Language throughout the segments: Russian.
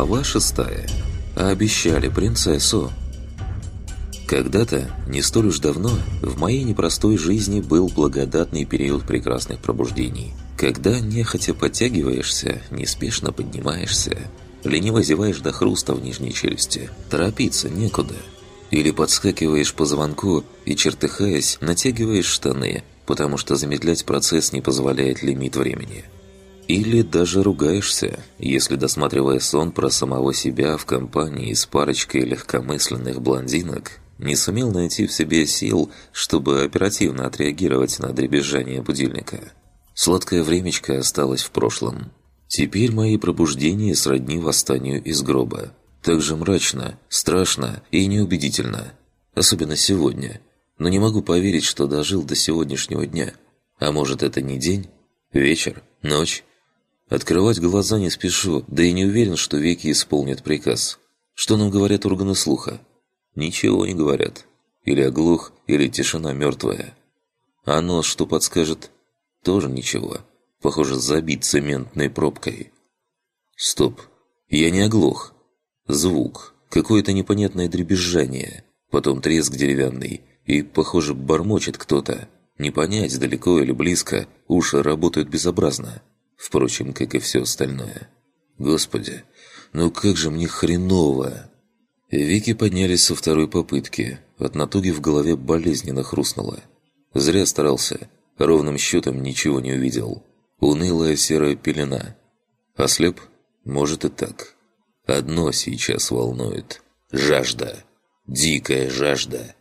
Глава шестая. Обещали принцессу. Когда-то, не столь уж давно, в моей непростой жизни был благодатный период прекрасных пробуждений. Когда нехотя подтягиваешься, неспешно поднимаешься, лениво зеваешь до хруста в нижней челюсти, торопиться некуда. Или подскакиваешь по звонку и, чертыхаясь, натягиваешь штаны, потому что замедлять процесс не позволяет лимит времени – или даже ругаешься, если, досматривая сон про самого себя в компании с парочкой легкомысленных блондинок, не сумел найти в себе сил, чтобы оперативно отреагировать на дребезжание будильника. Сладкое времечко осталось в прошлом. Теперь мои пробуждения сродни восстанию из гроба. Так же мрачно, страшно и неубедительно. Особенно сегодня. Но не могу поверить, что дожил до сегодняшнего дня. А может это не день? Вечер? Ночь? Открывать глаза не спешу, да и не уверен, что веки исполнят приказ. Что нам говорят органы слуха? Ничего не говорят. Или оглух, или тишина мертвая. А нос что подскажет? Тоже ничего. Похоже, забит цементной пробкой. Стоп. Я не оглох. Звук. Какое-то непонятное дребезжание. Потом треск деревянный. И, похоже, бормочет кто-то. Не понять, далеко или близко, уши работают безобразно. Впрочем, как и все остальное. Господи, ну как же мне хреново! Вики поднялись со второй попытки. От натуги в голове болезненно хрустнуло. Зря старался. Ровным счетом ничего не увидел. Унылая серая пелена. Ослеп? Может и так. Одно сейчас волнует. Жажда. Дикая жажда.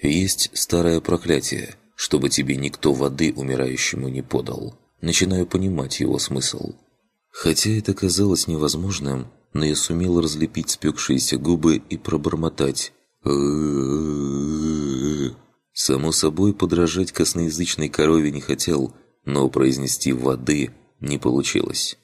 Есть старое проклятие, чтобы тебе никто воды умирающему не подал начинаю понимать его смысл. Хотя это казалось невозможным, но я сумел разлепить спекшиеся губы и пробормотать Само собой, подражать косноязычной корове не хотел, но произнести «воды» не получилось.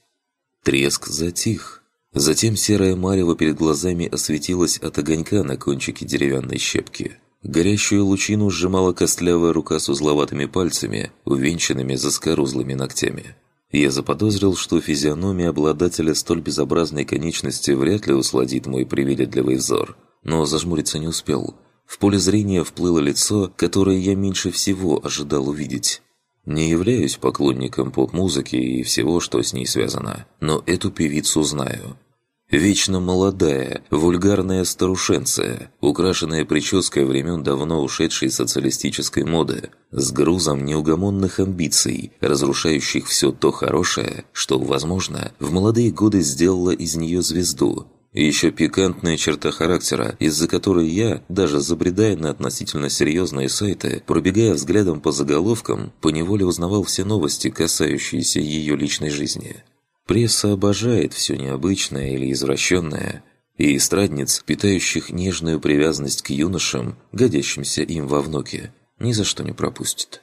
Треск затих. Затем серая марево перед глазами осветилась от огонька на кончике деревянной щепки. Горящую лучину сжимала костлявая рука с узловатыми пальцами, увенчанными заскорузлыми ногтями. Я заподозрил, что физиономия обладателя столь безобразной конечности вряд ли усладит мой привередливый взор, но зажмуриться не успел. В поле зрения вплыло лицо, которое я меньше всего ожидал увидеть. Не являюсь поклонником поп-музыки и всего, что с ней связано, но эту певицу знаю – Вечно молодая, вульгарная старушенция, украшенная прической времен давно ушедшей социалистической моды, с грузом неугомонных амбиций, разрушающих все то хорошее, что, возможно, в молодые годы сделало из нее звезду. Еще пикантная черта характера, из-за которой я, даже забредая на относительно серьезные сайты, пробегая взглядом по заголовкам, поневоле узнавал все новости, касающиеся ее личной жизни. Пресса обожает все необычное или извращенное, и эстрадниц, питающих нежную привязанность к юношам, годящимся им во внуки, ни за что не пропустит.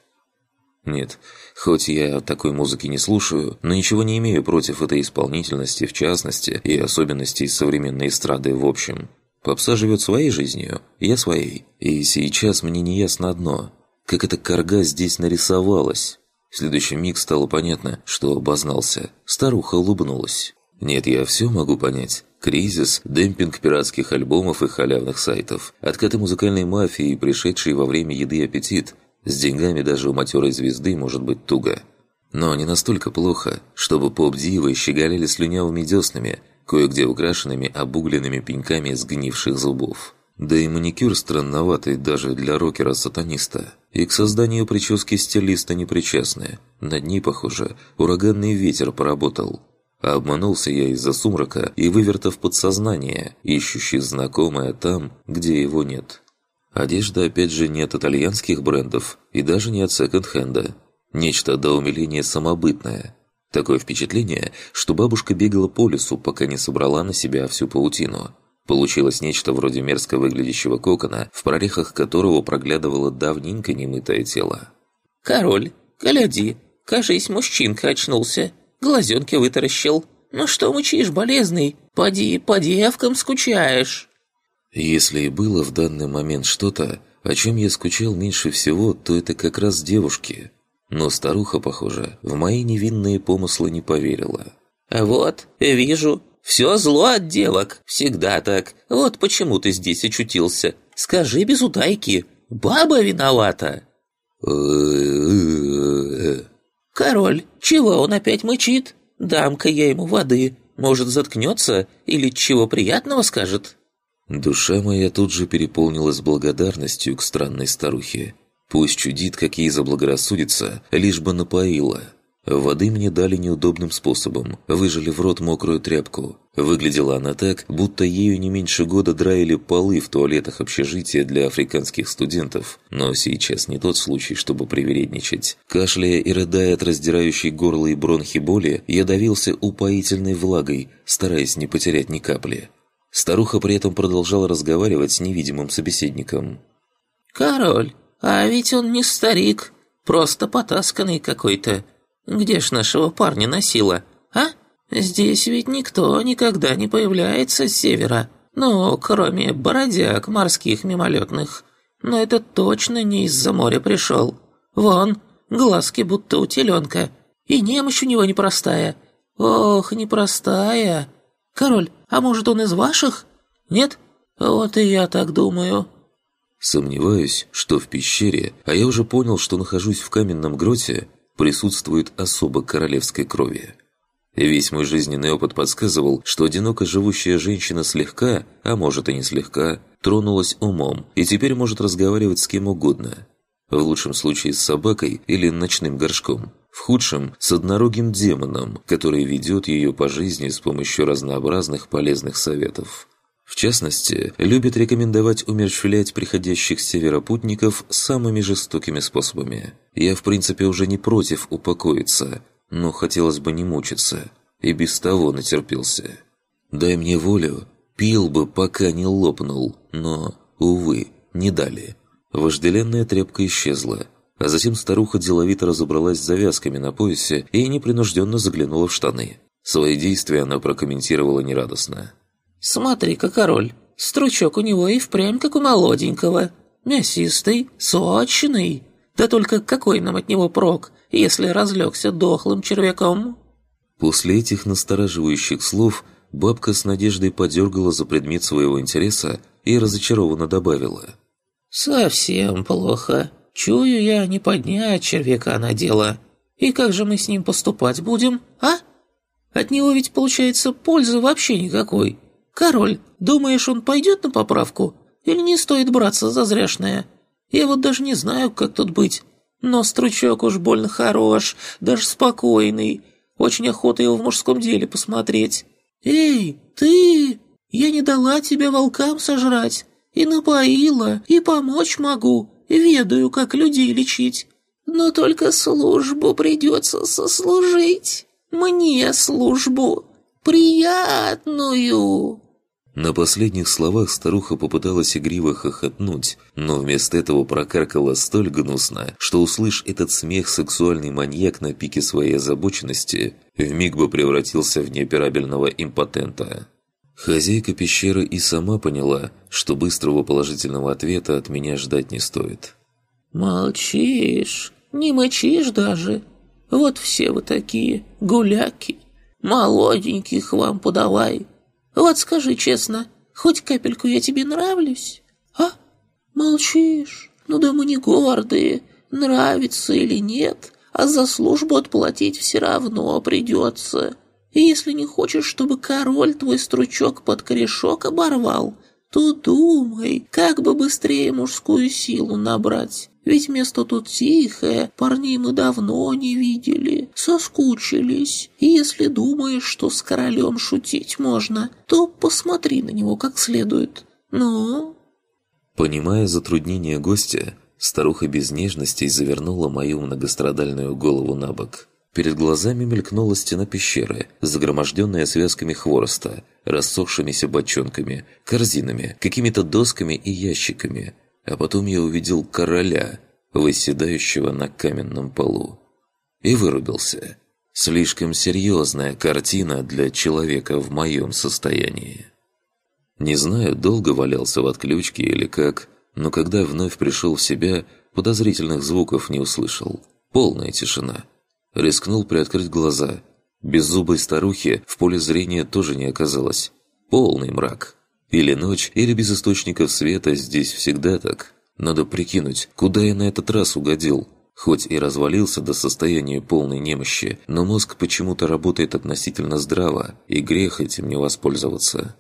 Нет, хоть я такой музыки не слушаю, но ничего не имею против этой исполнительности в частности и особенностей современной эстрады в общем. Попса живет своей жизнью, я своей. И сейчас мне не ясно одно, как эта корга здесь нарисовалась. Следующий миг стало понятно, что обознался. Старуха улыбнулась. «Нет, я все могу понять. Кризис, демпинг пиратских альбомов и халявных сайтов, откаты музыкальной мафии, пришедший во время еды аппетит. С деньгами даже у матерой звезды может быть туго. Но не настолько плохо, чтобы поп-дивы щеголяли слюнявыми деснами, кое-где украшенными обугленными пеньками сгнивших зубов. Да и маникюр странноватый даже для рокера-сатаниста. И к созданию прически стилиста не причастны. Над ней, похоже, ураганный ветер поработал. А обманулся я из-за сумрака и вывертов подсознание, ищущий знакомое там, где его нет. Одежда опять же не от итальянских брендов и даже не от секонд-хенда. Нечто до умиления самобытное. Такое впечатление, что бабушка бегала по лесу, пока не собрала на себя всю паутину – Получилось нечто вроде мерзко выглядящего кокона, в прорехах которого проглядывало давненько немытое тело. «Король, гляди, кажись, мужчинка очнулся, глазенки вытаращил. Ну что мучишь, болезный? Поди, по девкам скучаешь». Если и было в данный момент что-то, о чем я скучал меньше всего, то это как раз девушки. Но старуха, похоже, в мои невинные помыслы не поверила. «Вот, вижу, Все зло от девок, всегда так. Вот почему ты здесь очутился. Скажи без утайки, баба виновата». «Король, чего он опять мычит? Дам-ка я ему воды. Может, заткнется или чего приятного скажет?» Душа моя тут же переполнилась благодарностью к странной старухе. Пусть чудит, как ей заблагорассудится, лишь бы напоила. Воды мне дали неудобным способом, выжили в рот мокрую тряпку. Выглядела она так, будто ею не меньше года драили полы в туалетах общежития для африканских студентов. Но сейчас не тот случай, чтобы привередничать. Кашляя и рыдая от раздирающей горло и бронхи боли, я давился упоительной влагой, стараясь не потерять ни капли. Старуха при этом продолжала разговаривать с невидимым собеседником. «Король, а ведь он не старик, просто потасканный какой-то. Где ж нашего парня носила, а? Здесь ведь никто никогда не появляется с севера, ну, кроме бородяг морских мимолетных. Но это точно не из-за моря пришел. Вон, глазки будто у теленка, и немощь у него непростая. Ох, непростая. Король, а может он из ваших? Нет? Вот и я так думаю. Сомневаюсь, что в пещере, а я уже понял, что нахожусь в каменном гроте, присутствует особо королевской крови. Весь мой жизненный опыт подсказывал, что одиноко живущая женщина слегка, а может и не слегка, тронулась умом и теперь может разговаривать с кем угодно. В лучшем случае с собакой или ночным горшком. В худшем – с однорогим демоном, который ведет ее по жизни с помощью разнообразных полезных советов. В частности, любит рекомендовать умерщвлять приходящих с севера путников самыми жестокими способами. Я, в принципе, уже не против упокоиться, но хотелось бы не мучиться, и без того натерпелся. Дай мне волю, пил бы, пока не лопнул, но, увы, не дали. Вожделенная тряпка исчезла, а затем старуха деловито разобралась с завязками на поясе и непринужденно заглянула в штаны. Свои действия она прокомментировала нерадостно. «Смотри-ка, король, стручок у него и впрямь как у молоденького. Мясистый, сочный. Да только какой нам от него прок, если разлегся дохлым червяком?» После этих настораживающих слов бабка с надеждой подергала за предмет своего интереса и разочарованно добавила. «Совсем плохо. Чую я, не поднять червяка на дело. И как же мы с ним поступать будем, а? От него ведь, получается, пользы вообще никакой. Король, думаешь, он пойдет на поправку? Или не стоит браться за зряшное? Я вот даже не знаю, как тут быть. Но стручок уж больно хорош, даже спокойный. Очень охота его в мужском деле посмотреть. Эй, ты! Я не дала тебе волкам сожрать. И напоила, и помочь могу ведаю, как людей лечить. Но только службу придется сослужить. Мне службу. Приятную!» На последних словах старуха попыталась игриво хохотнуть, но вместо этого прокаркала столь гнусно, что услышь этот смех сексуальный маньяк на пике своей озабоченности, вмиг бы превратился в неоперабельного импотента. Хозяйка пещеры и сама поняла, что быстрого положительного ответа от меня ждать не стоит. «Молчишь, не мочишь даже. Вот все вы такие, гуляки. Молоденьких вам подавай. Вот скажи честно, хоть капельку я тебе нравлюсь? А? Молчишь? Ну да мы не гордые, нравится или нет, а за службу отплатить все равно придется». И если не хочешь, чтобы король твой стручок под корешок оборвал, то думай, как бы быстрее мужскую силу набрать. Ведь место тут тихое, парней мы давно не видели, соскучились. И если думаешь, что с королем шутить можно, то посмотри на него как следует. Ну?» Понимая затруднение гостя, старуха без нежностей завернула мою многострадальную голову на бок. Перед глазами мелькнула стена пещеры, загроможденная связками хвороста, рассохшимися бочонками, корзинами, какими-то досками и ящиками. А потом я увидел короля, восседающего на каменном полу. И вырубился. Слишком серьезная картина для человека в моем состоянии. Не знаю, долго валялся в отключке или как, но когда вновь пришел в себя, подозрительных звуков не услышал. Полная тишина. Рискнул приоткрыть глаза. Беззубой старухи в поле зрения тоже не оказалось. Полный мрак. Или ночь, или без источников света здесь всегда так. Надо прикинуть, куда я на этот раз угодил. Хоть и развалился до состояния полной немощи, но мозг почему-то работает относительно здраво, и грех этим не воспользоваться.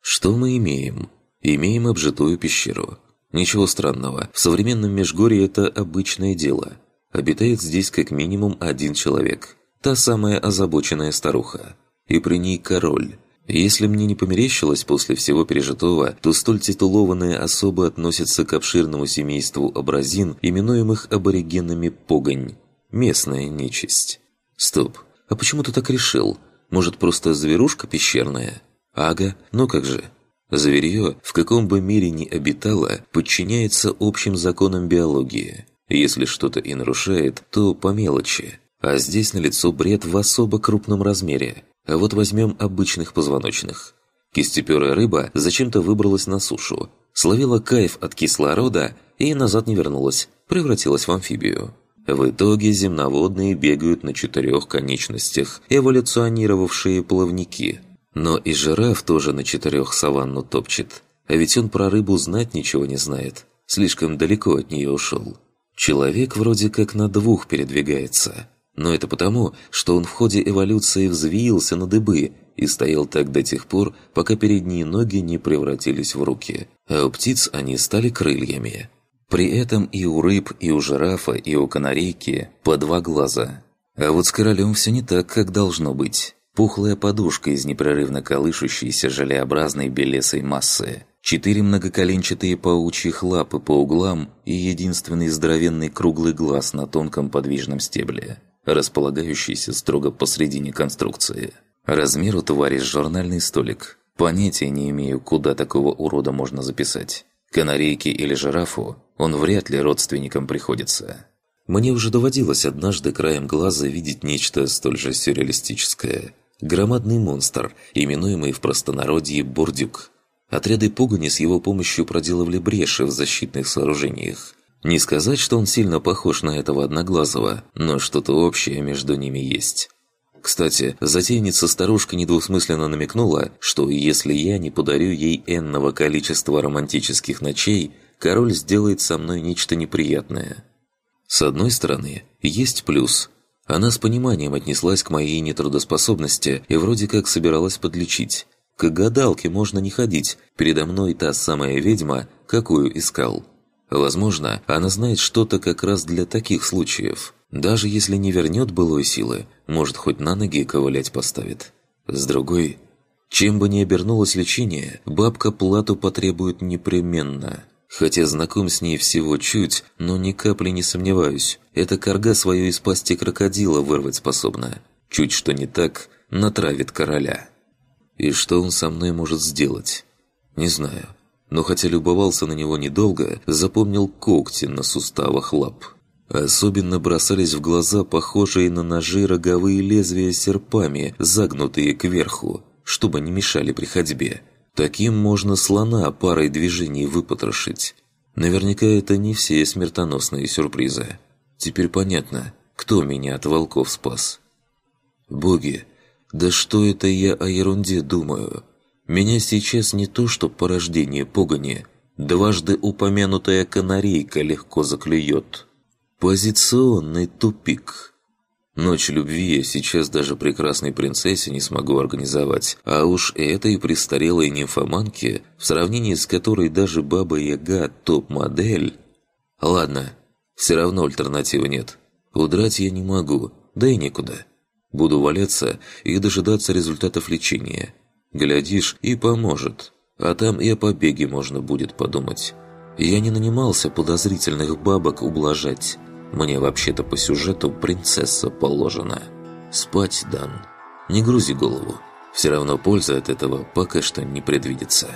Что мы имеем? Имеем обжитую пещеру. Ничего странного, в современном Межгорье это обычное дело. Обитает здесь как минимум один человек. Та самая озабоченная старуха. И при ней король. Если мне не померещилось после всего пережитого, то столь титулованные особы относятся к обширному семейству абразин, именуемых аборигенами погонь. Местная нечисть. Стоп, а почему ты так решил? Может, просто зверушка пещерная? Ага, ну как же. Зверье, в каком бы мире ни обитало, подчиняется общим законам биологии. Если что-то и нарушает, то по мелочи. А здесь налицо бред в особо крупном размере. А вот возьмем обычных позвоночных. Кистеперая рыба зачем-то выбралась на сушу, словила кайф от кислорода и назад не вернулась, превратилась в амфибию. В итоге земноводные бегают на четырех конечностях, эволюционировавшие плавники. Но и жираф тоже на четырех саванну топчет. А ведь он про рыбу знать ничего не знает. Слишком далеко от нее ушел. Человек вроде как на двух передвигается. Но это потому, что он в ходе эволюции взвился на дыбы и стоял так до тех пор, пока передние ноги не превратились в руки, а у птиц они стали крыльями. При этом и у рыб, и у жирафа, и у канарейки по два глаза. А вот с королем все не так, как должно быть. Пухлая подушка из непрерывно колышущейся желеобразной белесой массы. Четыре многоколенчатые паучьих лапы по углам и единственный здоровенный круглый глаз на тонком подвижном стебле располагающийся строго посредине конструкции. Размер у твари журнальный столик. Понятия не имею, куда такого урода можно записать. Канарейке или жирафу он вряд ли родственникам приходится. Мне уже доводилось однажды краем глаза видеть нечто столь же сюрреалистическое. Громадный монстр, именуемый в простонародье Бурдюк. Отряды пугани с его помощью проделывали бреши в защитных сооружениях. Не сказать, что он сильно похож на этого Одноглазого, но что-то общее между ними есть. Кстати, затейница-старушка недвусмысленно намекнула, что если я не подарю ей энного количества романтических ночей, король сделает со мной нечто неприятное. С одной стороны, есть плюс. Она с пониманием отнеслась к моей нетрудоспособности и вроде как собиралась подлечить. К гадалке можно не ходить, передо мной та самая ведьма, какую искал. Возможно, она знает что-то как раз для таких случаев. Даже если не вернет былой силы, может, хоть на ноги ковылять поставит. С другой, чем бы ни обернулось лечение, бабка плату потребует непременно. Хотя знаком с ней всего чуть, но ни капли не сомневаюсь. Эта корга свое из пасти крокодила вырвать способна. Чуть что не так, натравит короля. И что он со мной может сделать? Не знаю но хотя любовался на него недолго, запомнил когти на суставах лап. Особенно бросались в глаза похожие на ножи роговые лезвия серпами, загнутые кверху, чтобы не мешали при ходьбе. Таким можно слона парой движений выпотрошить. Наверняка это не все смертоносные сюрпризы. Теперь понятно, кто меня от волков спас. Боги, да что это я о ерунде думаю? Меня сейчас не то что порождение погони, дважды упомянутая канарейка легко заклюет. Позиционный тупик. Ночь любви я сейчас даже прекрасной принцессе не смогу организовать, а уж этой престарелой нимфоманке, в сравнении с которой даже Баба-Яга топ-модель... Ладно, все равно альтернативы нет. Удрать я не могу, да и некуда. Буду валяться и дожидаться результатов лечения – Глядишь, и поможет. А там и о побеге можно будет подумать. Я не нанимался подозрительных бабок ублажать. Мне вообще-то по сюжету принцесса положена. Спать дан. Не грузи голову. Все равно польза от этого пока что не предвидится.